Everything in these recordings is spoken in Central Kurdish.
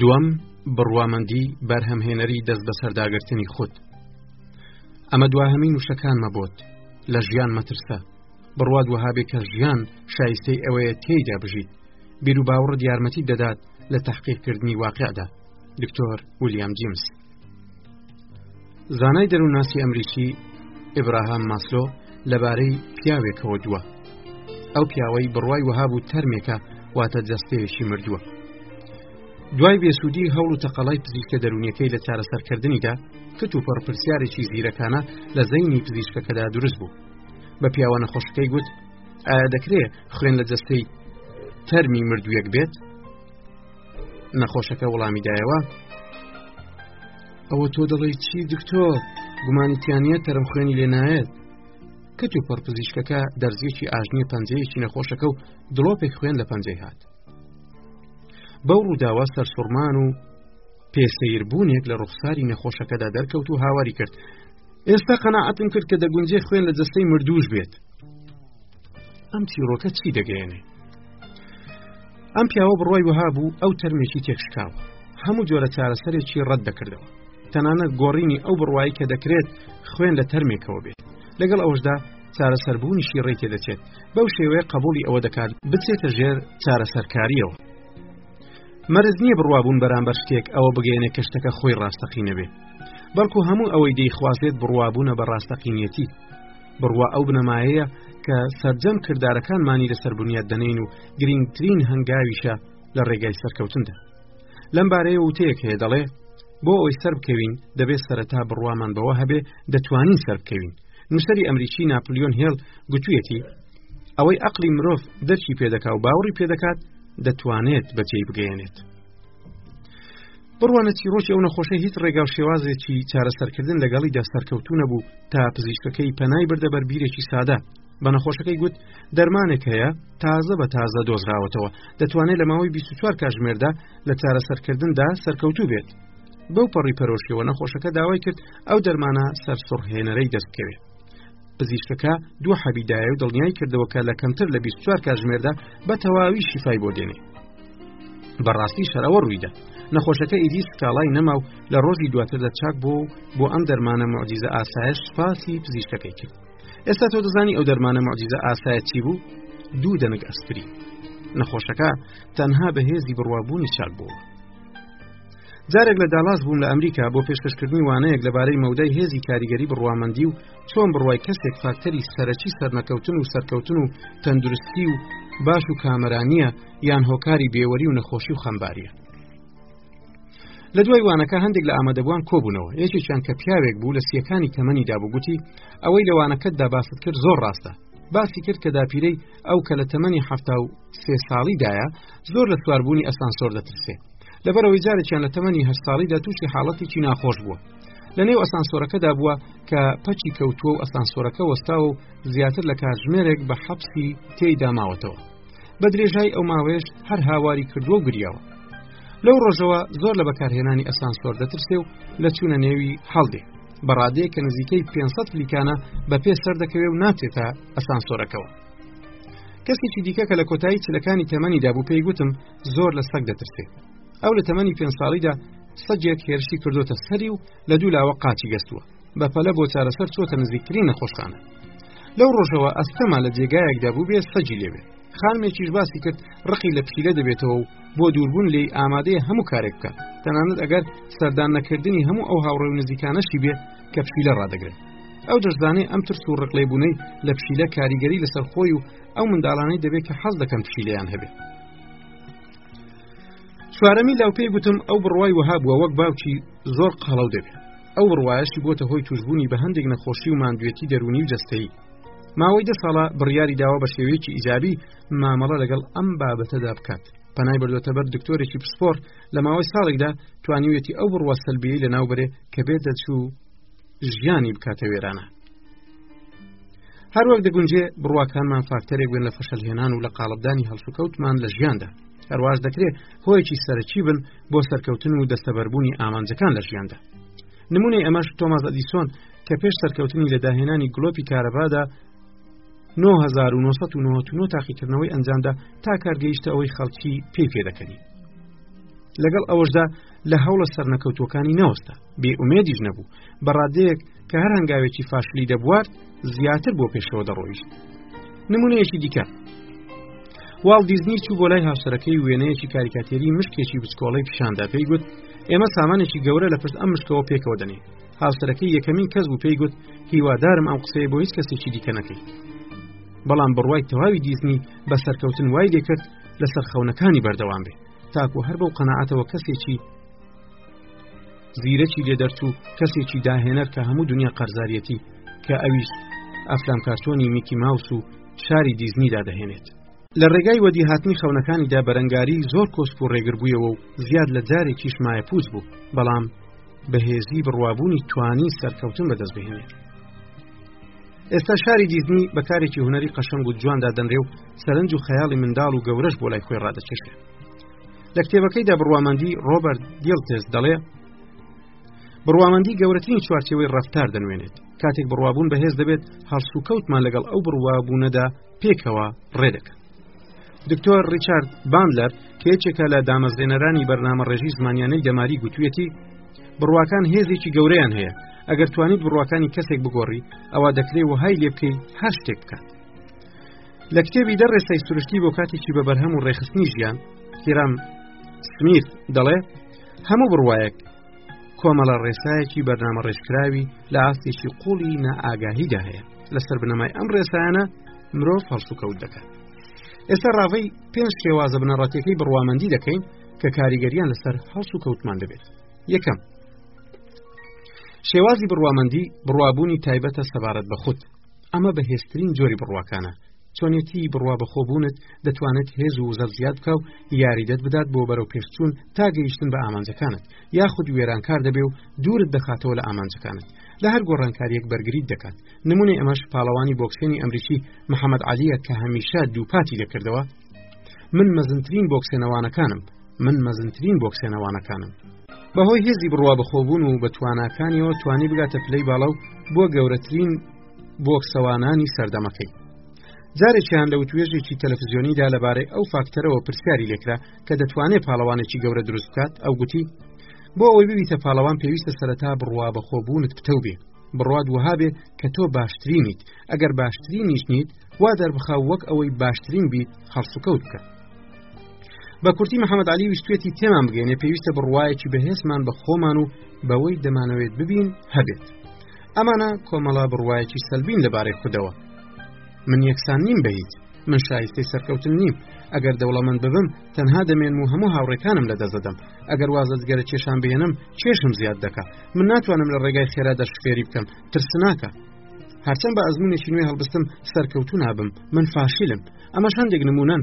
دووەم بڕوامەندی بەرهەمهێنەری دەست بەسەرداگرتنی خود ئەمە دواهمین وشەکانمە بۆت لە ژیان مەترسە بڕوات وهابێ کە ژیان شایستەی ئەوەیە تێیدا بژیت بیروباوڕت یارمەتی دەدات لە تحقیقکردنی واقعدا دکتۆر ولیام جیمس زانای دەروونناسی ئەمریکی ئبراهام ماسلۆ لەبارەی پیاوێکەوە دووە ئەو پیاوەی بڕوای وەهابوو تەرمێکە واتە جەستەیەکی مردووە دوای بێسوودی هەوڵ و تەقەڵای پزیشکە دەرونیەکەی لە چارەسەرکردنیدا کت و پڕپرسیارێکی زیرەکانە لە زەینی پزیشکەکەدا دروست بوو بە پیاوە نەخۆشەکەی گوت ئایا دەکرێت خوێن لە جەستەی تەرمی مردوویەک بێت نەخۆشەکە وەڵامی دایەوە ئەوە تۆ دەڵی چی دکتۆ گومانیتیانە تەرم خوێنی لێنایەت کەت و پڕپزیشکەکە دەرزیەکی ئاژنی پەنجەیەکی نەخۆشەکە و دڵۆپێک خوێن لە پەنجەی هات بەو ڕووداوە سەرسوڕمان و پێ سیر بوونێک لە ڕوخساری نەخۆشەکەدا دەرکەوت و هاواری کرد ئێستا قەنەعەتم کرد کە دەگونجێ خوێن لە جەستەی مردوش بێت ئەم چیرۆکە چی دەگەێنێ ئەم پیاوە بڕای وەها بوو ئەو تەرمێکی تێکشکاوە هەموو جۆرە چارەسەرێکی ڕەت دەکردەوە تەنانەت گۆڕینی ئەو بڕایی کە دەکرێت خوێن لە تەرمێکەوە بێت لەگەڵ ئەوشدا چارەسەربوونیشی ڕێتێ دەچێت بەو شێوەیە قبولی ئەوە دەکات بچێتە ژێر چارەسەرکاریەوە مەرج نییە بڕوابوون بەرامبەر شتێک ئەوە بگەێنێ کە شتەکە خۆی ڕاستەقینە بێ بەڵکو هەموو ئەوەی دەیخوازێت بڕوابوونە بە ڕاستەقینەتی بڕوا ئەو بنەمایەیە کە سەرجەم کردارەکانمانی لەسەر بنیاد دەنین و گرنگترین هەنگاویشە لە ڕێگای سەرکەوتندا لەم بارەیە وتەیەک هەیە دەڵێ بۆ ئەوی سەر بکەوین دەبێت سەرەتا بڕوامان بەوە هەبێ دەتوانین سەر بکەوین نووسری ئەمریکی ناپلیۆن هێڵ گوتوویەتی ئەوەی ئەقلی مرۆڤ دەرکی پێدەکا و باوەڕی پێدەکات دەتوانێت بەجێی بگەیەنێت بڕوانە چیرۆکی ئەو نەخۆشە هیچ ڕێگا و شێوازێکی چارەسەرکردن لەگەڵیدا سەرکەوتو نەبوو تا پزیشکەکەی پەنای بردە بەر بیرێکی سادە بە نەخۆشەکەی گوت دەرمانێک هەیە تازە بە تازە دۆزراوەتەوە دەتوانێت لە ماوەی 24 کاژمێردا لە چارەسەرکردندا سەرکەوتو بێت بەو پەڕی پەرۆشیەوە نەخۆشەکە داوای کرد ئەو دەرمانە سەرسڕهێنەرەی دەستکەوێت پزیشکەکە دوو حەبی دایە و دڵنیای کردەوە کە لە کەمتر لە 24 کاژمێردا بە تەواوی شیفای بۆ دێنێ بەڕاستی شەرەوە ڕوویدا نەخۆشەکە ئیدی سکاڵای نەما و لە ڕۆژی دواتردا چاک بۆ و بۆ ئەم دەرمانە معجززە ئاسایش سپاسی پزیشکەکەی کرد ئێستا تۆ دەزانی ئەو دەرمانە معجززە ئاسایە چی بوو دوو دەنگ ئەسپری نەخۆشەکە تەنها بەهێزی بڕوابوونی چاک بوو جارێک لە داڵاس بووم لە ئەمریکا بۆ پێشکەشکردنی وانەیەک لەبارەی مەودای هێزی کاریگەری بڕوامەندی و چۆن بڕوای کەسێک فاکتەری سەرەکی سەرنەکەوتن و سەرکەوتن و تەندروستی و باش و کامەرانیە یان هۆکاری بێوەری و نەخۆشی و خەمباریە لە دوای وانەکە هەندێک لە ئامادەبووان کۆبوونەوە یەکێکیان کە پیاوێک بوو لە سیەکانی تەمەنی دابگوتی ئەوەی لەوانەکەتدا باست کرد زۆر ڕاستە باسی کرد کە داپیرەی ئەو کە لە تەمەنی هەفتا و سێ ساڵیدایە زۆر لە سواربوونی ئەسانسۆر دەترسێ لەبەرەوەی جارێکیان لە تەمەنی هەشت ساڵیدا تووشی حاڵەتێکی ناخۆش بووە لە نێو ئەسانسۆرەکەدا بووە کە پەچی کەوتووە و ئەسانسۆرەکە وەستاوە و زیاتر لە کاتژمێرێک بە حەپسی تێیدا ماوەتەوە بە درێژای ئەو ماوێش هەر هاواری کردووە و گریاوە لەو ڕۆژەوە زۆر لە بەکارهێنانی ئەسانسۆر دەترسێ و لە چوونە نێوی هەڵدێ بەڕادەیە کە نزیکەی 500 فلیکانە بە پێ سەر دەکەوێ و ناچێتە ئەسانسۆرەکەەوە کەسێکی دیکە کە لە کۆتایی چلەکانی تەمەنی دابوو پێی گوتم زۆر لە سەگ دەترسێ ئەو لە تەمەنی پێنج ساڵیدا سەجێک هێرشی کردوتە سەری و لە دوو لاوە قاچی گەستووە بە پەلە بۆ چارەسەر چۆتە نزیکترین نەخۆشخانە لەو ڕۆژەوە ئەستەما لە جێگایەکدا بوو بێ سەجی لێوێ خانمێکیش باسی کرد ڕقی لە پشیلە دەبێتەوە و بۆ دووربوون لێی ئامادەیە هەموو کارێک بکات تەنانەت ئەگەر سەردان نەکردنی هەموو ئەو هاوڕێ و نزیکانەشی بێ کە پشیلە ڕدەگرێت ئەو دەشزانێ ئەم ترس و ڕقلێبوونەی لە پشیلە کاریگەری لەسەر خۆی و ئەو منداڵانەی دەبێت کە حەز دەکەم پشی لێیان هەبێت چوارەمی لاو پێی گوتم ئەو بڕوای وەها بووە وەک باوکی زۆر قەڵەو دەبێت ئەو ڕواایشی بۆتە هۆی توشببوونی بە هەندێک نەخۆشی و ماندوێتی دەرونی و جستەیی ماوەی دە ساڵە بڕیاری داوە بە شێوەیەکی ئیجابی مامەڵە لەگەڵ ئەم بابەتەدا بکات پەنای بردوێتە بەر دکتۆرێکی پسپۆر لە ماوەی ساڵێکدا توانیوێتی ئەو بڕوە سەلبیی لە ناوبرێ کە بێت دەچوو ژیانی بکاتە وێرانە هەروەک دەگونجێ بڕواکانمان فاکتەرێک بن لە فەشەلهێنان و لە قاڵبدانی هەڵسوکەوتمان لە ژیاندا هەرواز دەکرێت هۆیەکی سەرەکی بن بۆ سەرکەوتن و دەستەبەربوونی ئامانجەکان لە ژیاندا نمونەی ئەمەش تۆماز ئەدیسۆن کە پێش سەرکەوتنی لە داهێنانی گلۆپی کارەبادا 1999 تاقیکردنەوەی ئەنجامدا تا کارگەیشتە ئەوەی خەڵکی پێی پێدەکەنی لەگەڵ ئەوەشدا لە هەوڵە سەرنەکەوتوەکانی نەوەستا بێ ئومێدیش نەبوو بە ڕادەیەک کە هەر هەنگاوێکی فاشلی دەبوارد زیاتر بۆ پێشەوە دەڕۆیشت نمونەیەکی دیکە واڵ دیزنی چوو بۆ لای هاوسەرەکەی وێنەیەکی کاریکاتێری مشکێکی بچکۆڵی پیشاندا پێی گوت ئێمە سامانێکی گەورە لە پشت ئەم مشکەوە پێکەوە دەنێ هاوسەرەکەی یەکەمین کەس بوو پێی گوت هیوادارم ئەم قسەیە بۆ هیچ کەسێکی دیکە نەکەیت بەڵام بڕوای تەواوی دیزنی بە سەرکەوتن وای دەکرد لەسەر خەونەکانی بەردەوام بێ تاکو هەر بەو قەنەعاتەوە کەسێکی زیرەکی لێ دەرچوو کەسێکی داهێنەر کە هەموو دنیا قەرزارەتی کە ئەویش ئەفلام کارتۆنی میکی ماوس و شاری دیزنیدا دەهێنێت لە ڕێگای وەدیهاتنی خەونەکانیدا بەرەنگاری زۆر کۆسپ و ڕێگربوویەوە و زیاد لە جارێکیش مایە پووز بوو بەڵام بەهێزی بڕوابوونی توانی سەرکەوتن بەدەست بهێنێت ئێستا شاری دیزنی بە کارێکی هوەری قەشەنگ و جواندا دەنرێ و سەرنج و خەیاڵی منداڵ و گەورەش بۆ لای خۆی ڕادەچێشێت لە کتێبەکەیدا بڕوامەندی ڕۆبەرت دیڵتێس دەڵێ بڕوامەندی گەورەترین چوارچەوەی ڕفتار دەنوێنێت کاتێک بڕوابوون بەهێز دەبێت هەڵسوکەوتمان لەگەڵ ئەو بڕوابوونەدا پێکەوە ڕێدەکەن دکتۆر ریچارد باندلەر کە یەکێکە لە دامەزرێنەرانی بەرنامە ڕێژی زمانیانەی دەماری گوتوێتی بڕواکان هێزێکی گەورەیان هەیە ئەگەر توانیت بڕواکانی کەسێک بگۆڕی ئەوە دەکرێ وهای لێ بکەی هەر شتێک بکات لە کتێبی دە ڕێسای سروشتی بۆ کاتێکی بە بەرهەم و ڕێخستنی ژیان سیرام سمیت دەڵێ هەموو بڕواەک کۆمەڵە ڕێسایەکی بەرنامە ڕێژکراوی لە ئاستێکی قوڵی نائاگاهیدا هەیە لەسەر بنەمای ئەم ڕێسایانە مرۆڤ هەڵسوکەوت دەکات ئێستا ڕاوی پێنج شێوازە بنەڕاتەکەی بڕوامەندی دەکەین کە کاریگەریان لەسەر هەڵس و کەوتمان دەبێت یەکەم شێوازی بڕوامەندی بڕوابوونی تایبەتە سەبارەت بە خودت ئەمە بەهێزترین جۆری بڕواکانە چۆنێتی بڕوا بەخۆبوونت دەتوانێت هێز و وزەت زیاد بکە و یاریدەت بدات بۆ بەرەو پێشچوون تا گەیشتن بە ئامانجەکانت یاخود وێرانکار دەبێ و دوورت دەخاتەوە لە ئامانجەکانت لە هەر گۆڕانکاریەک بەرگریت دەکات نمونەی ئەمەش پاڵەوانی بۆکسێنی ئەمریکی محەممەد عالیە کە هەمیشە دووپاتی دەکردەوە من مەزنترین بۆکسێنەوانەکانم من مەزنترین بۆکسێنەوانەکانم بەهۆی هێزی بڕوا بەخۆبوون و بە تواناکانیەوە توانی بگاتە پلەی باڵە و بۆ گەورەترین بۆکسەوانانی سەردەمەکەی جارێکیان لە وتوێژێکی تەلەفزیۆنیدا لەبارەی ئەو فاکتەرەوە پرسیاری لێکرا کە دەتوانێت پاڵەوانێکی گەورە دروست بکات ئەو گوتی بۆ ئەوەی ببیتە پاڵەوان پێویستە سەرەتا بڕوا بەخۆبوونت پتەو بێ بڕوات وهابێ کە تۆ باشترینیت ئەگەر باشترینیش نیت وا دەربخە وەک ئەوەی باشترین بیت هەڵسوکەوت بکە بە کورتی محەممەد علی ویستێتی تێمان بگەێنێ پێویستە بڕواایەکی بەهێزمان بە خۆمان و بەوەی دەمانەوێت ببین هەبێت ئەمانە کۆمەڵا بڕواایەکی سەلبین لەبارەی خودەوە من یەکسان نیم بەیت من شایستەی سەرکەوتن نیم ئەگەر دەوڵەمەند ببم تەنها دەمێن و هەموو هاوڕێکانم لە دەزدەم ئەگەر وازەجگەرە کێشان بێنم کێشم زیاد دەکە من ناتوانم لە ڕێگای خێرا دەشفێری بکەم ترسناکە هەرچەند بە ئەزمونێکی نوێ هەڵبستم سەرکەوتو نابم من فاشیلم ئەمە هەندێک نمونەن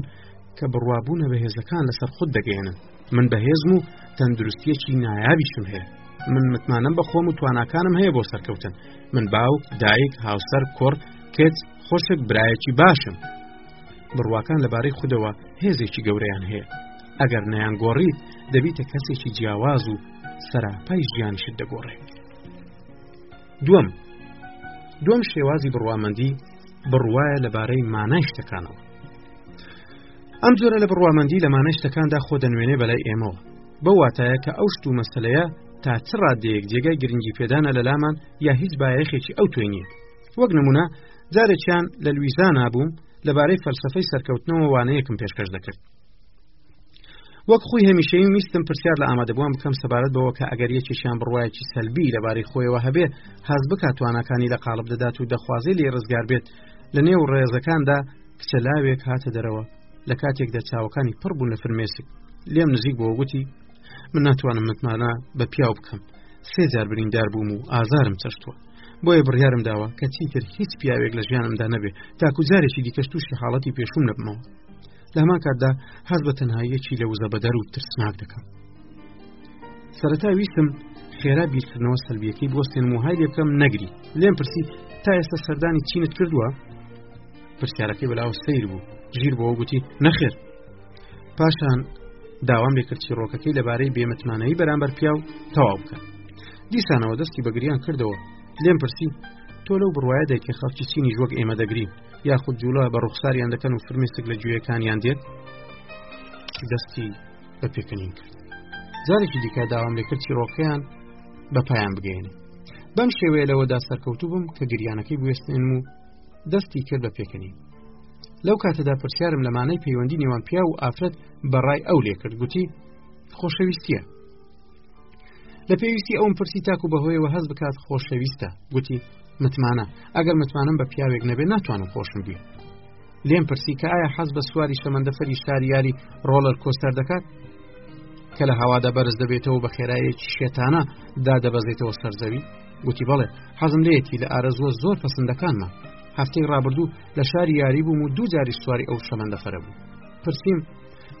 کە بڕوابوونە بە هێزەکان لەسەر خود دەگەێنن من بەهێزم و تەندروستیەکی نایابیشم هەیە من متمانم بە خۆم و تواناکانم هەیە بۆ سەرکەوتن من باو دایک هاوسەر کوڕ کچ خۆشک برایەکی باشم بڕواکان لەبارەی خودەوە هێزێکی گەورەیان هەیە ئەگەر نەیان گۆڕیت دەبیتە کەسێکی جیاواز و سەراپای ژیانشت دەگۆڕێت دوم دوم شێوازی بڕوامەندی بڕواە لەبارەی مانای شتەکانەوە ئەم جۆرە لە بڕوامەندی لە مانای شتەکاندا خۆ دەنوێنێ بەلای ئێمەوە بە واتایە کە ئەو شت و مەسلەیە تا چ ڕادەیەک جێگای گرنگی پێدانە لە لامان یا هیچ بایەخێکی ئەو توێ نییە وەک نمونە جارێکیان لە لویزانا بووم لەبارەی فەلسفەی سەرکەوتنەوە وانەیەکم پێشکەش دەکرد وەک خۆی هەمیشەی ویستم پرسیار لە ئامادەبووان بکەم سەبارەت بەوە کە ئەگەر یەکێکیان بڕواایکی سەلبی لەبارەی خۆیەوە هەبێ هەز بکات توانەکانی لە قالب دەدات و دەخوازی لێ ڕزگار بێت لە نێو ڕێزەکاندا کچە لاوێک هاتە دەرەوە لە کاتێکدا چاوەکانی پڕ بوون لە فرمێسک لێم نزیک بۆ گوتی من ناتوانم متمانە بە پیاو بکەم سێ جار بریندار بووم و ئازارم چەشتووە بۆیە بڕیارم داوە کە چیتر هیچ پیاوێک لە ژیانمدا نەبێ تاکو جارێکی دیکەش تووشی حاڵەتی پێشوم نەبمەوە لە هەمان کاتدا هەز بە تەنهاییەکی لە وزە بەدەر و ترسناک دەکەم سەرەتا ویستم خێرا بیرکردنەوە سەلبیەکەی بۆ سێن وهای لێ بکەم نەگری لێم پرسی تا ئێستا سەردانی چینت کردووە پرسیارەکەی بەلاوە سیر بوو ژیر بۆ گوتی نەخێر پاشان داوام لێکرد چیڕۆکەکەی لەبارەی بێمتمانەی بەرامبەر پیاو تەواو بکە دیسانەوە دەستی بەگریان کردەوە لێم پرسی تۆ لەو بڕواایە دەکە خەڵکی چینی ژۆک ئێمە دەگری یاخود جوڵە بە ڕوخساریان دەکەن و فرمێسک لە گوێیەکانیان دێت دەستی بە پێکەنین کرد جارێکی دیکە داوام لەکرد چیرۆکەیان بە پایان بگەێنێ بەم شێوەیە لەوەدا سەرکەوتوو بم کە گریانەکەی بوێستێنم و دەستی کرد بە پێکەنین لەو کاتەدا پرسیارم لەمانەی پەیوەندی نێوان پیا و ئافرەت بەڕای ئەو لێکرد گوتی خۆشەویستیە لە پێویستی ئەوم پرسی تاکو بەهۆیەوە هەز بکات خۆشەویستە گوتی متمانە ئەگەر متمانم بە پیاوێک نەبێ ناتوانم خۆشم بی لێم پرسی کە ئایا حەز بە سواری شەمەندەفەری شاریاری ڕۆڵەر کۆستەر دەکات کە لە هەوادا بەرز دەبێتەوە بە خێرایەکی شێتانە دادەبەزێتەوە سەرزەوی گوتی بەڵێ حەزم لێتی لە ئارەزوە زۆر پسندەکانمە هەفتەی ڕابردوو لە شاری یاری بووم و دوو جاری سواری ئەو شەمەندەفەرە بوو پرسییم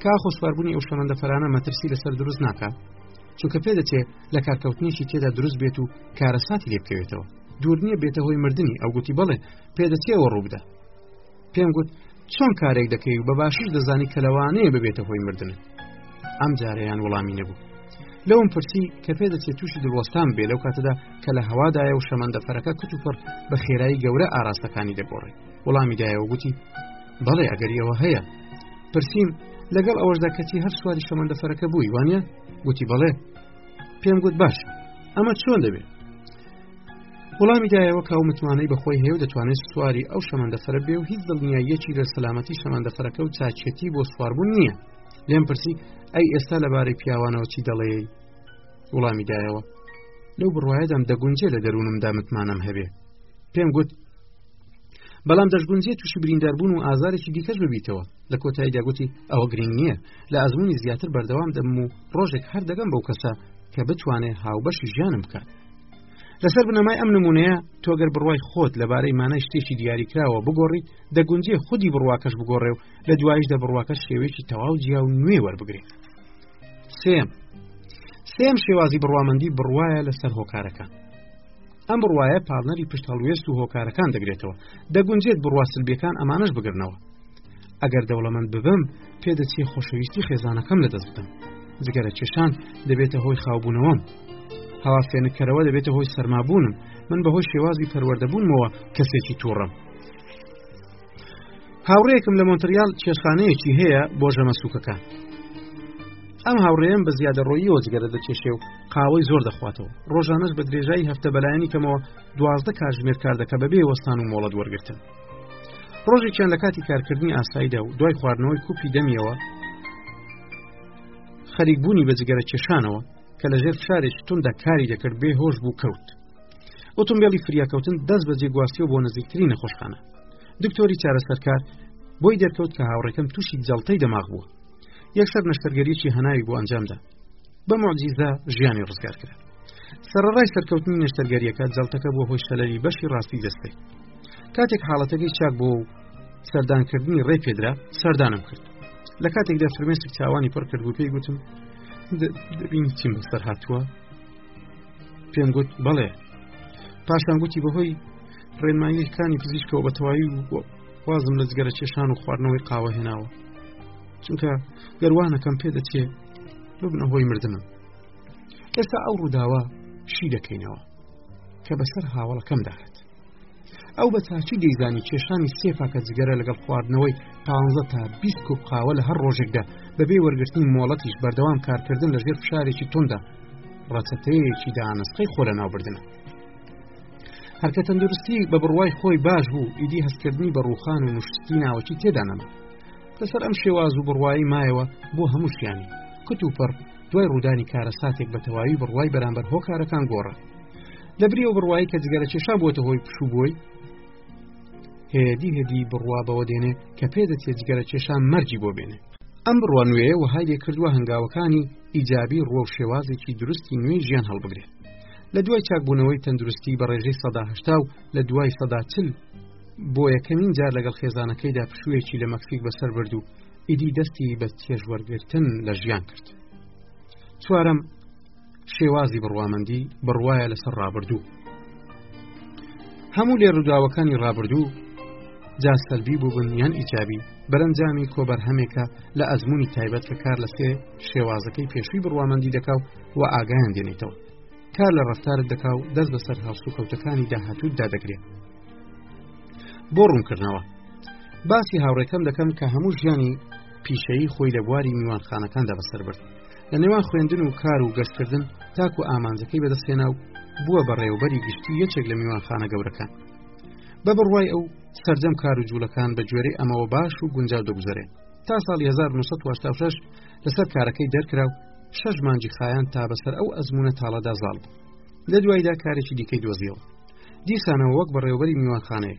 کا خۆشباربوونی ئەو شەمەندەفەرانە مەترسی لەسەر دروست ناکات چونکە پێ دەچێت لە کارکەوتنیشی تێدا دروست بێت و کارەساتی لێ بکەوێتەوە دوور نییە بێتە هۆی مردنی ئەو گوتی بڵێ پێدەچێەوە ڕووبدا پێم گوت چۆن کارێک دەکەی و بە باشش دەزانی کە لەوانەیە ببێتە هۆی مردن ئەم جارەیان وڵامی نەبوو لەوم پرسی کە پێ دەچێت تووشی دڵوەستان بێ لەو کاتەدا کە لە هەوادایە و شەمەندەفەرەکە کتوپڕ بە خێرایی گەورە ئاراستەکانی دەگۆڕێت وڵامی دایەوە گوتی بەڵێ ئەگەری ئەوە هەیە پرسییم لەگەڵ ئەوەشدا کەچی هەر سواری شەمەندەفەرەکە بووی وانە گوتی بەڵێ پێم گوت باش ئەمە چۆن دەبێت وڵامی دایەوە کاو متمانەی بەخۆی هەیە و دەتوانێت سواری ئەو شەمەندەفەرە بێ و هیچ دڵنیاییەکی لە سەلامەتی شەمەندەفەرەکە و چاچێتی بۆ سواربوون نییە لێم پرسی ئەی ئێستا لەبارەی پیاوانەوە چی دەڵێ وڵامی دایەوە لەو بڕواایەدام دەگونجێ لە دەروونمدا متمانەم هەبێ پێم گوت بەڵام دەشگونجێ تووشی برینداربوون و ئازارێکی دیکەش ببیتەوە لە کۆتاییدا گوتی ئەوە گرنگ نییە لە ئەزمموی زیاتر بەردەوام دەم و ڕۆژێک هەر دەگەم بەو کەسە کە بتوانێ هاوبەشی ژیانم بکات لەسەر بنەمای ئەم نمونەیە تۆگەر بڕوای خۆت لەبارەی مانای شتێکی دیاریکراوە بگۆڕیت دەگونجێ خودی بڕواکەش بگۆڕێ و لە دوایش دە بڕواکە شێوێکی تەواو جیا و نوێ وەربگرێت سێم سێم شێوازی بڕوامەندی بڕواە لەسەر هۆکارەکان ئەم بڕوایە پاڵنەری پشت هەڵوێست و هۆکارەکان دەگرێتەوە دەگونجێت بڕوا سلبیەکان ئەمانش بگرنەوە ئەگەر دەوڵەمەند ببم پێدەچی خۆشەویستی خێزانەکەم لە دەست بدەم جگەرە کێشان دەبێتە هۆی خاوبوونەوەم هەوا فێنکەرەوە دەبێتە هۆی سەرمابوونم من بەهۆی شێوازی پەروەردەبوونمەوە کەسێکی تووڕم هاوڕێکم لە مۆنتریال چێشخانەیەکی هەیە بۆ ژەمە سووکەکان ئەم هاوڕێم بە زیادە ڕۆییەوە جگەرە دەکێشێ و قاوەی زۆر دەخواتەوە ڕۆژانەش بە درێژایی هەفتە بەلایەنی کەمەوە دوازدە کاژمێر کار دەکە بەبێ وەستان و مۆڵەت وەرگتن ڕۆژێکیان لە کاتی کارکردنی ئاساییدا و دوای خواردنەوەی کوپی دەمیەوە خەریکبوونی بە جگەرە کێشانەوە کە لەژێر فشارێکی توندا کاری دەکرد بێ هۆش بوو کەوت ئۆتۆمبیلی فریاکەوتن دەست بەجێ گواستیەوە بۆ نزیکترین نەخۆشخانە دکتۆری چارەسەرکار بۆی دەرکەوت کە هاوڕێکەم تووشی جەڵتەی دەماغ بووە یەکسەر نەشتەرگەریی هەناوی بۆ ئەنجامدا بە معجیزە ژیانی ڕزگار کرد سەرڕای سەرکەوتنی نەشتەرگەریەکە جەڵتەکە بۆ هۆی شەلەری بەشی ڕاستی دەستێ کاتێک حاڵەتەکەی چاک بۆ و سەردانکردنی ڕێ پێدرا سەردانم کرد لە کاتێکدا فرمێسک چاوانی پڕ کرد بۆ پێی گوتم دەبین چیم بەسەر هاتووە پێم گوت بەڵێ پاشان گوتی بەهۆی ڕێنماییەکانی پزیشکەوە بە تەواوی بوو وازم لە جگەرە کێشان و خواردنەوەی قاوە هێناوە چونکە گەروانەکەم پێ دەچێ ببنە هۆی مردنم ئێستا ئەو ڕووداوە شی دەکەینەوە کە بەسەر هاوڵەکەم داهات ئەو بە چاچی دەیزانی کێشانی سێ پاکە جگەرە لەگەڵ خواردنەوەی پ تا بیست کوپ قاوە لە هەر ڕۆژێکدا بەبێ وەرگرتنی مۆڵەتیش بەردەوام کارکردن لەژێر فشارێکی توندا ڕەچەتەیەکی دانسقەی خۆ لە ناوبردن هەرکە تەندروستی بە بڕوای خۆی باش بوو ئیدی هەستکردنی بە ڕوخان و مشتتی ناوەکی تێدانەما لەسەر ئەم شێواز و بڕوایی مایەوە بۆ هەمووشیانی کت و پڕ دوای ڕوودانی کارە ساتێک بە تەواوی بڕوای بەرامبەر هۆکارەکان گۆڕە لەبری و بڕوای کە جگەرە کێشا بۆتە هۆی پشوو بۆی هێدی هێدی بڕوا بەوە دێنێ کە پێ دەچێ جگەرە کێشا مەرجی بۆ بێنێ ئەم بڕوە نوێ وهای لێکردووە هەنگاوەکانی ئیجابی ڕۆ و شێوازێکی درستی نوێی ژیان هەڵبگرێت لە دوای چاکبوونەوەی تەندروستی بە ڕێژەی سەداهشتا و لە دوای سەدا چل بۆ یەکەمین جار لەگەڵ خێزانەکەیدا پشوویەکی لە مەکسیک بەسەر برد و ئیدی دەستی بە چێژوەرگرتن لە ژیان کرد چوارم شێوازی بڕوامەندی بڕواە لەسەر ڕابردوو هەموو لێ ڕووداوەکانی ڕابردوو جا سەلبی بووبن یان ئیجابی بەرەنجامی کۆبەر هەمێکە لە ئەزمموی تایبەت کە کار لە سێ شێوازەکەی پێشووی بڕوامەندی دەکا و و ئاگایان دێنێتەوە کار لە ڕفتارت دەکا و دەست بەسەر هەڵسو و کەوتەکانی داهاتوو دادەگرێت بۆ ڕوونکردنەوە باسی هاوڕێکەم دەکەم کە هەموو ژیانی پیشەیی خۆی لە بواری میوانخانەکاندا بەسەر برد لە نێوان خوێندن و کار و گەشتکردن تاکو ئامانجەکەی بەدەستێنا و بووە بەڕێوبەری گشتی یەکێک لە میوانخانە گەورەکان بە بڕوای ئەو سرجەم کار و جوولەکان بە گوێرەی ئەمەوە باش و گونجاو دەگوزارێن تا ساڵی 1986 لەسەر کارەکەی دەرکرا و شەش مانجی خایەن تا بەسەر ئەو ئەزمونە تاڵەدا زاڵ بوو لە دوایدا کارێکی دیکەی دۆزیەوە دیسانەوە وەک بەڕێوبەری میوانخانەیە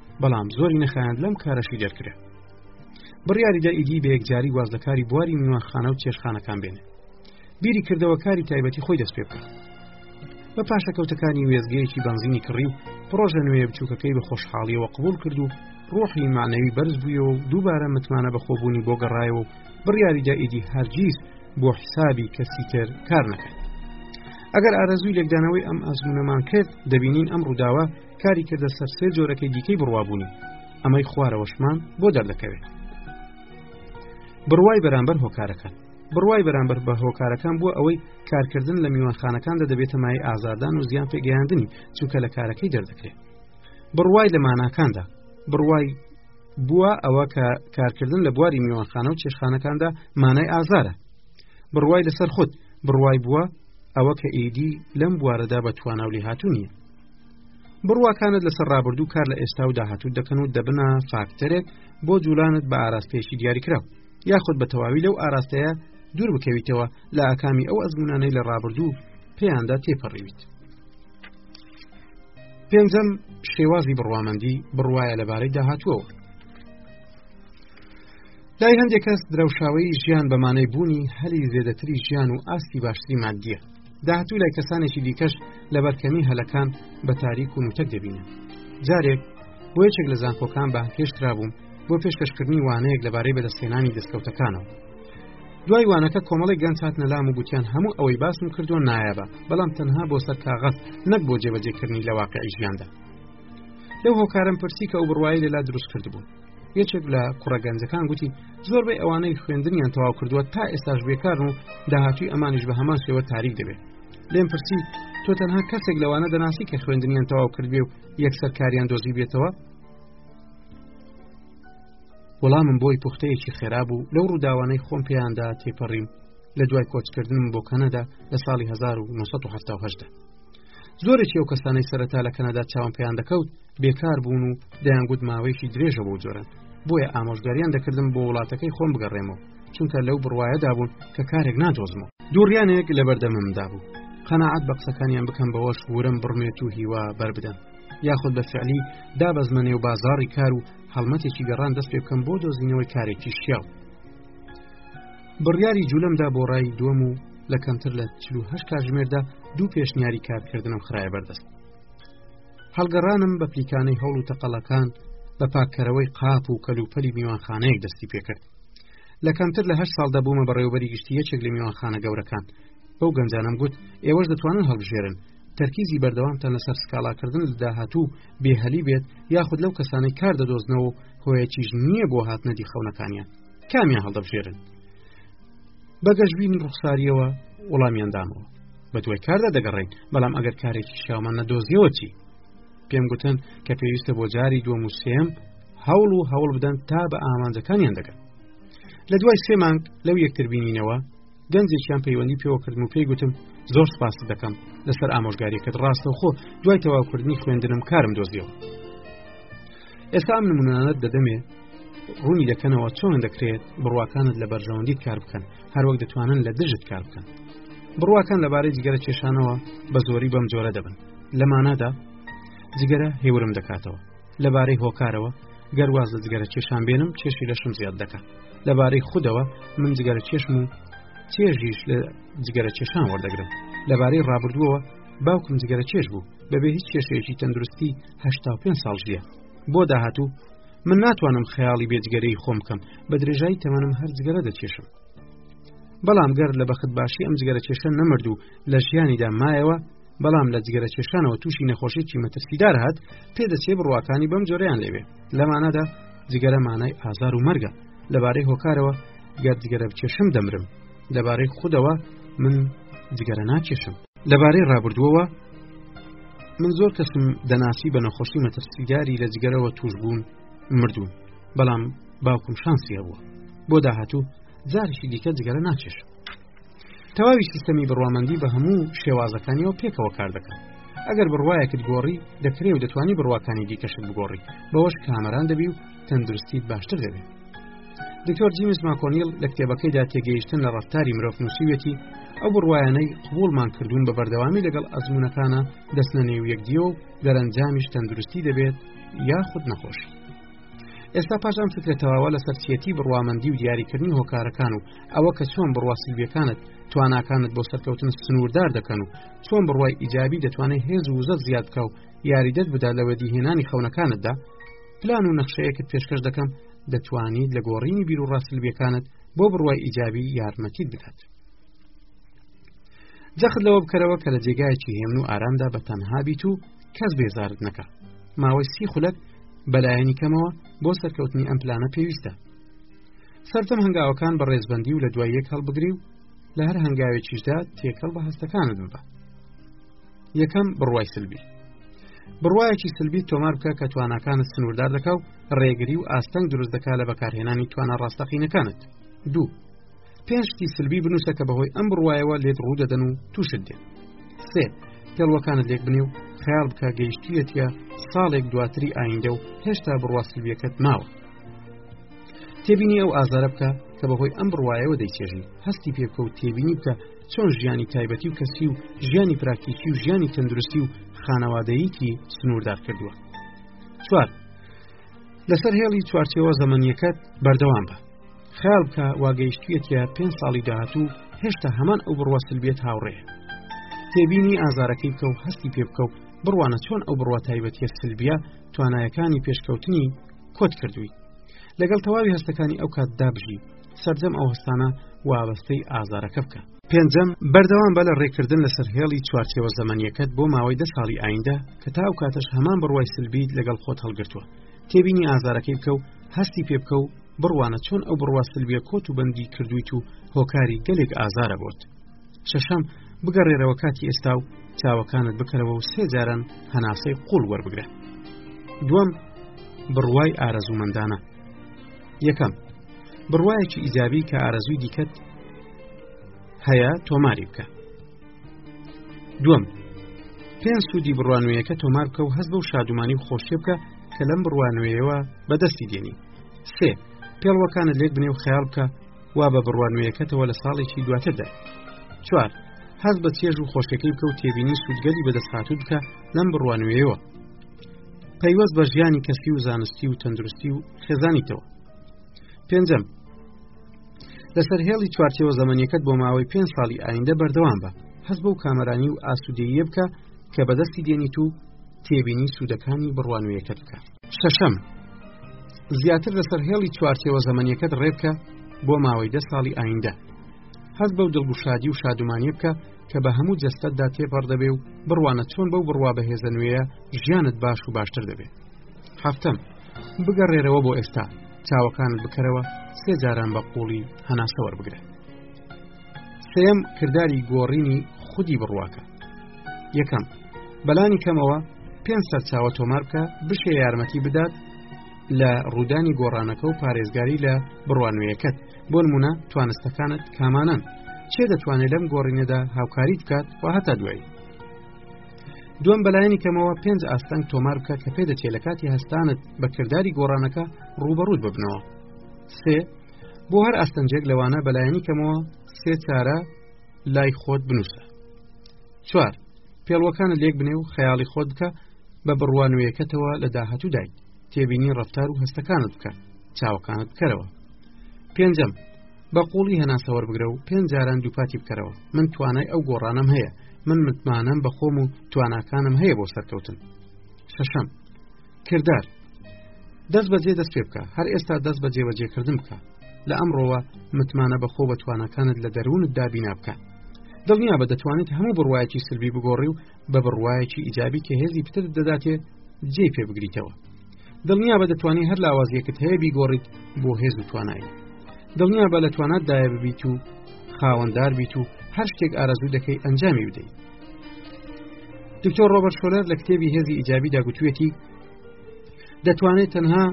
بەڵام زۆری نەخایاند لەم کارەشی دەرکرێ بڕیاریدا ئیدی بە یەکجاری واز لە کاری بواری میوانخانە و چێشخانەکان بێنێ بیری کردەوە کاری تایبەتی خۆی دەست پێ بکە بە پاشەکەوتەکانی وێزگەیەکی بەنزینی کڕی و پرۆژە نوێ بچووکەکەی بە خۆشحاڵیەوە قبول کرد و ڕۆحی مانەوی بەرز بوویەوە و دووبارە متمانە بەخۆبوونی بۆ گەڕایەوە و بڕیاریدا ئیدی هەرگیز بۆ حسابی کەسی تر کار نەکرد ئەگەر ئارەزووی لێکدانەوەی ئەم ئەزمونەمان کرد دەبینین ئەم ڕووداوە کاری کردە سەر سێ جۆرەکەی دیکەی بڕوابوونی ئەمەی خوارەوەشمان بۆ دەردەکەوێت بڕوای بەرامبەر هۆکارەکان بڕوای بەرامبەر بە هۆکارەکان بووە ئەوەی کارکردن لە میوانخانەکاندا دەبێتە مای ئازادان و زیان پێگەیاندنی چونکە لە کارەکەی دەردەکرێت بڕوای لە ماناکاندا بڕوای بووە ئەوە کە کارکردن لە بواری میوانخانە و چێشخانەکاندا مانای ئازارە بڕوای لەسەر خودت بڕوای بووە ئەوە کە ئیدی لەم بوارەدا بە تواناولی هاتوو نیە بڕواکانت لەسەر ڕابردوو کار لە ئێستا و داهاتوو دەکەن و دەبنە فاکتەرێک بۆ جوولانت بە ئاراستەیەکی دیاریکراو یاخود بە تەواوی لەو ئاراستەیە دوور بکەویتەوە لە ئاکامی ئەو ئەزمونانەی لە ڕابردوو پێیاندا تێپەڕیویت پێنجەم شێوازی بڕوامەندی بڕواە لەبارەی داهاتووەوە لای هەندێک کەس درەوشاوی ژیان بەمانەی بوونی هەلی زێدەتری ژیان و ئاستی باشتری مادیە داهاتوو لای کەسانێکی دیکەش لەبەر کەمی هەلەکان بە تاریک و نوتەک دەبینن جارێک بۆ یەکێک لە زانکۆکان بە پێشترا بووم بۆ پێشکەشکردنی وانەیەک لەبارەی بەدەستێنانی دەستکەوتەکانەوە دوای وانەکە کۆمەڵی گەنج هاتنە لام و گوتیان هەموو ئەوەی باسم کردو نایابە بەڵام تەنها بۆ سەر کاغەت نەک بۆ جێبەجێکردنی لە واقعی ژیاندا لەو هۆکارم پرسی کە ئەو بڕوای لەلا دروست کردبوو یەکێک لە کوڕە گەنجەکان گوتی زۆربەی ئەوانەی خوێندنیان تەواو کردووە تا ئێستاش بێکارن و داهاتوی ئەمانیش بە هەمان شێوە تاریک دەبێت لێم پرسی تۆ تەنها کەسێک لەوانە دەناسی کە خوێندنیان تەواو کردێ و یەکسەر کاریان دۆزی بێتەوە وەڵامم بۆی پوختەیەکی خێرا بوو لەو ڕووداوانەی خۆم پێیاندا تێپەڕیم لە دوای کۆچکردنم بۆ کەنەدا لە ساڵی 1970 زۆرێکی ئەو کەسانەی سەرەتا لە کەنەدا چاوم پێیان دەکەوت بێکار بوون و دەیانگوت ماوەیەکی درێژە بۆ جۆرن بۆیە ئامۆژگاریان دەکردم بۆ وڵاتەکەی خۆم بگەڕێمەوە چونکە لەو بڕواایەدا بوون کە کارێک نادۆزمەوە دووڕیانێک لە بەردەممدا بوو قەنەعات بە قسەکانیان بکەم بەوەش ورم بڕمێت و هیوا بەربدەم یاخود بە فعلی دابەزمە نێو بازاری کار و هەڵمەتێکی گەڕان دەست پێ بکەم بۆ دۆزینەوەی کارێکی شیاو بڕیاری جوولەمدا بۆ ڕای دووەم و لە کەمتر لە 48 کاژمێردا دوو پێشنیاری کارکردنم خراە بەردەست هەڵگەڕانم بە پلیکانەی هەوڵ و تەقەڵەکان بە پاککەرەوەی قاپ و کەلوپەلی میوانخانەیەک دەستی پێکرد لە کەمتر لە هە ساڵ دەبوومە بەڕێوبەری گشتی یەکێک لە میوانخانە گەورەکان بەو گەنجانم گوت ئێوەش دەتوانن هەڵبژێرن تەرکیزی بەردەوامتان لەسەر سکاڵاکردن لە داهاتوو بێهەلی بێت یاخود لەو کەسانەی کار دەدۆزنەوە هۆیەکیش نییە بۆ هاتنەدی خەونەکانیان کامیان هەڵدەبژێرن بەگەشببینی ڕوخساریەوە وەڵامیاندامەوە بە دوای کاردا دەگەڕین بەڵام ئەگەر کارێکی شامان نەدۆزیەوە چی پێم گوتن کە پێویستە بۆ جاری دووەم و سێم هەوڵ و هەوڵ بدەن تا بە ئامانجەکانیان دەگەن لە دوای سێ مانگ لەو یەکتربینینەوە گەنجێکیان پەیوەندی پێوە کردم و پێی گوتم زۆر سپاس دەکەم لەسەر ئامۆژگاریەکەت ڕاستەوخۆ دوای تەواوکردنی خوێندنم کارم دۆزیەوە ئێستا ئەم نمونانەت دەدەمێ ڕوونی دەکەنەوە چۆن دەکرێت بڕواکانت لە بەرژەوەندیت کار بکەن هەروەک دەتوانن لە دژت کار بکەن بڕواکان لەبارەی جگەرە کێشانەوە بە زۆری بەم جۆرە دەبن لە مانادا جگەرە هێورم دەکاتەوە لەبارەی هۆکارەوە گەر واز لە جگەرە کێشان بێنم چێشی لەشم زیاد دەکات لەبارەی خودەوە من جگەرە کێشم و چێژیش لە جگەرە کێشان وەردەگرم لەبارەی ڕابردووەوە باوکم جگەرە کێش بوو بەبێ هیچ کێشەیەکی تەندروستی هشتا پێ ساڵ ژیە بۆ داهاتوو من ناتوانم خەیاڵی بێجگەرەی خۆم بکەم بە درێژایی تەمەنم هەر جگەرە دەکێشم بەڵام گەر لە بەخت باشی ئەم جگەرە کێشە نەمرد و لە ژیانیدا مایەوە بەڵام لە جگەرە کێشانەوە تووشی نەخۆشیی مەترسیدار هات پێدەچێ بڕواکانی بەم جۆریان لەوێ لەمانەدا جگەرە مانای ئازار و مەرگە لەبارەی هۆکارەوە گەر جگەرە بکێشم دەمرم لەبارەی خودەوە من جگەرە ناکێشم لەبارەی ڕابردووەوە من زۆر کەسم دەناسی بە نەخۆشی مەترسیداری لە جگەرەوە توشبوون مردوون بەڵام باوکم شانسی هەبووە بۆ داهاتوو جارشی دیکە جگەرە ناچێش تەواوی سیستەمی بڕوامەندی بە هەموو شێوازەکانیەوە پێکەوە کار دەکەن ئەگەر بڕواایەکت گۆڕی دەکرێ و دەتوانی بڕواکانی دیکەشت بگۆڕی بەوەش کامەران دەبی و تەندروستیت باشتر دەبێت دکتۆر جیمس ماکۆنیل لە کتێبەکەیدا تێگەیشتن لە ڕفتاری مرۆڤ نووسیوێتی ئەو بڕواانەی قوڵمان کردوون بە بەردەوامی لەگەڵ ئەزمونونەکانە دەستنە نێو یەکدیە و دەرەنجامیش تەندروستی دەبێت یاخود نەخۆش ئێستا پاش ئەم فکرە تەواوە لە سەرچیەتی بڕوامەندی و دیاریکردنی هۆکارەکان و ئەوە کە چۆن بڕواسیلبیەکانت تواناکانت بۆ سەرکەوتن سنووردار دەکەن و چۆن بڕوای ئیجابی دەتوانێت هێز و وزە زیاد بکە و یاریدەت بدا لەوەدیهێنانی خەونەکانتدا پلان و نەخشەیەکت پێشکەش دەکەم دەتوانیت لە گۆڕینی بیر و ڕاستلبیەکانت بۆ بڕوای ئیجابی یارمەتیت بدات جەخت لەوە بکەرەوە کە لە جێگایەکی هێمن و ئارامدا بە تەنها بیت و کەس بێزارت نەکە ماوەی سی خولەک بەلایەنی کەمەوە بۆ سەرکەوتنی ئەم پلانە پێویستە سەرتم هەنگاوەکان بە ڕێزبندی و لە دوای یەک هەڵبگری و لە هەر هەنگاوێکیشدا تێکەڵ بە هەستەکانت ببە یەکەم بڕوای سلبی بڕواایەکی سلبی تۆمار بکە کە تواناکانت سنووردار دەکا و ڕێگری و ئاستەنگ دروست دەکا لە بەکارهێنانی توانا ڕاستەقینەکانت دوو پێشتی سلبی بنووسە کە بەهۆی ئەم بڕواایەوە لێت ڕوو دەدەن و تووشت دێن سێ پێڵوەکانت لێک بنی و خیال بکە گەیشتویەتە ساڵێک دواتری ئایندە و هێشتا بڕوا سلبیەکەت ماوە تێبینی ئەو ئازارە بکە کە بەهۆی ئەم بڕواایەوە دەیچێژی هەستی پێکە و تێبینی بکە چۆن ژیانی تایبەتی و کەسی و ژیانی پراکتیکی و ژیانی تەندروستی و خانەوادەیەکی سنووردار کردووە چوار لەسەر هێڵی چوارچەوە زەمەنیەکەت بەردەوام بە خیال بکە واگەیشتویەتە پێ ساڵی داهاتوو هێشتا هەمان ئەو بڕوە سلبێت هاوڕێ تێبینی ئازارەکەی بکە و هەستی پێ بکە و بڕوانە چۆن ئەو بڕوە تایبەتە سلبیە توانایەکانی پێشکەوتنی کۆت کردووی لەگەڵ تەواوی هەستەکانی ئەو کاتدا بژی سەرجەم ئەو هەستانە وابەستەی ئازارەکە بکە پێنجەم بەردەوام بە لە ڕێکردن لەسەر هێڵی چوارچەوە زەمەنیەکەت بۆ ماوەی دە ساڵی ئایندە کە تاو کاتەش هەمان بڕوای سلبیت لەگەڵ خۆت هەڵگرتووە تێبینی ئازارەکەی بکە و هەستی پێ بکە و بڕوانە چۆن ئەو بڕوا سلبیە کۆت و بەندی کردویت و هۆکاری گەلێک ئازارە بۆت شەشەم بگەڕێرەوە کاتی ئێستا و چاوەکانت بکەرەوە و سێ جاران هەناسەی قوڵ وەربگرە دوم بڕوای ئارەزوومەندانە یەکەم بڕوایەکی ئیجابی کە ئارەزووی دیکەت هەیە تۆماری بکە دوم پێن سوودی بڕوانوەیەەکە تۆمار بکە و هەست بەو شادومانی و خۆشیە بکە کە لەم بڕوانوەیەوە بەدەستی دێنی سێ پێڵوەکانت لێک بنێ و خیال بکە وا بە بڕوانوەیەکەتەوە لە ساڵێکی دواتردا چوار هەز بە چێژ و خۆشەکەی بکە و تێبینی سوودگەلی بەدەستهاتوو بکە لەم بڕوانوێەوە پەیوەست بە ژیانی کەسی و زانستی و تەندروستی و خێزانیتەوە پێنجەم لەسەر هێڵی چوارچەوە زەمەنیەکەت بۆ ماوەی پێنج ساڵی ئایندە بەردەوام بە هەز بەو کامەرانی و ئاسوودەیە بکە کە بەدەستی دێنیت و تێبینی سوودەکانی بڕوانویەکەت بکە شەشەم زیاتر لەسەر هێڵی چوارچەوە زەمەنیەکەت ڕێبکە بۆ ماوەی دە ساڵی ئایندە هەست بەو دڵگوشادی و شادومانی بکە کە بە هەموو جەستەتدا تێپەڕ دەبێ و بڕوانە چۆن بەو بڕوا بەهێزە نوێیە ژیانت باش و باشتر دەبێت هەفتەم بگەڕێرەوە بۆ ئێستا چاوەکان بکەرەوە سێ جاران بە قوڵی هەناسەوەەر بگرە سێم کردداری گۆڕینی خودی بڕواکە یەکەم بەلانی کەمەوە پێنج سەرچاوە تۆمار بکە بشێ یارمەتی بدات لە ڕوودانی گۆڕانەکە و پارێزگاری لە بڕوانوێیەکەت بۆ نمونە توانستەکانت کامانان چێ دەتوانێت لەم گۆڕینەدا هاوکاری بکات و هەتا دوایی دوم بەلایەنی کەمەوە پێنج ئاستەنگ تۆمار بکە کە پێدەچێت لە کاتی هەستانت بە کردداری گۆڕانەکە ڕوبەڕووت ببنەوە سێ بۆ هەر ئاستەنجێک لەوانە بەلایەنی کەمەوە سێ چارە لای خۆت بنووسە چوار پێڵوەکانە لێک بنێ و خەیاڵی خۆت بکە بە بڕوانوەیەکەتەوە لە داهاتوودای تێبینی ڕفتار و هەستەکانت بکە چاوەکانت بکەرەوە پێنجەم بە قوڵی هەناسە وەربگرە و پێنج جاران دووپاتی بکەرەوە من توانای ئەو گۆڕانم هەیە من متمانەم بە خۆم و تواناکانم هەیە بۆ سەرکەوتن شەشەم کردار دەست بەجێ دەست پێ بکە هەر ئێستا دەست بە جێبەجێکردن بکە لە ئەمڕۆوە متمانە بە خۆ بە توانەکانت لە دەروونت دابینا بکە دڵنیا بە دەتوانێت هەموو بڕواایەکی سلبی بگۆڕی و بە بڕوایەکی ئیجابی کە هێزی پتر دەداتێ جێ پێ بگریتەوە دڵنیا بە دەتوانانی هەر لاوازیەکت هەیە بیگۆڕیت بۆ هێز و توانایی دڵنیا بە لە تواناتدایە ببیت و خاوەندار بیت و هەر شتێک ئارەزوو دەکەی ئەنجامی بدەیت دکتۆر ڕۆبەر شۆلەر لە کتێبی هێزی ئیجابی داگوتوێتی دەتوانێت تەنها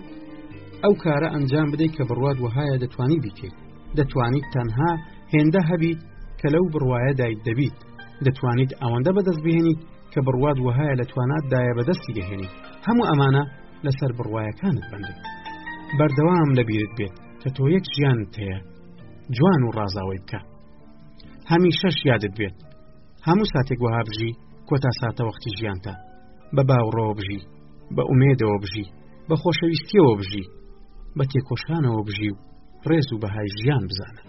ئەو کارە ئەنجام بدەیت کە بڕوات وهایە دەتوانی بیکەیت دەتوانیت تەنها هێندە هەبیت کە لەو بڕواایەدایت دەبیت دەتوانیت ئەوەندە بەدەست بهێنیت کە بڕوات وەهایە لە توانات دایە بەدەستی دەهێنیت هەموو ئەمانە لەسەر بڕواایەکانت بندێت بەردەوام لە بیرت بێت کە تۆ یەک ژیانت هەیە جوان و ڕازاوی بکە هەمی شەش یادت بێت هەموو ساتێک وەها بژی کۆتا ساتە وەختی ژیانتە بە باوڕەوە بژی بە ئومێدەوە بژی بە خۆشەویستیەوە بژی بە تێکۆشانەوە بژی و ڕێز و بەهای ژیان بزانە